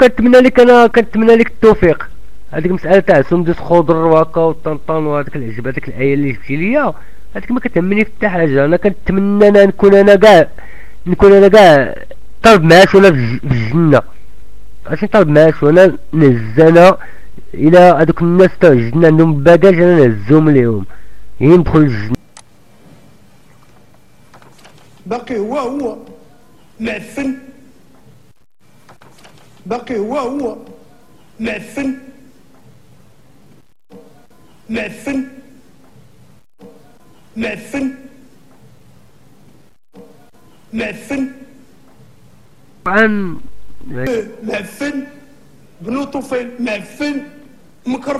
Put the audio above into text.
كنتمنى لك أنا كنتمنى لك التوفيق. هذيك مسألة تاع سندس خضر وهكا والطنطان وهذاك العجب هذيك الآية اللي جبتي ليا هذيك ما كتهمني في حتى حاجة. أنا كنتمنى أنا نكون أنا كاع نكون أنا كاع طالب معاش ولا في الجنة. عرفتي؟ طالب معاش وأنا نهز إلى هذوك الناس تاع الجنة عندهم باكاج أنا نهزهم ليهم. هي ندخل الجنة. باقي هو هو معفن. باقي هو هو. معفن. معفن. معفن. معفن. طبعا معفن. بنو طفيل معفن. مكر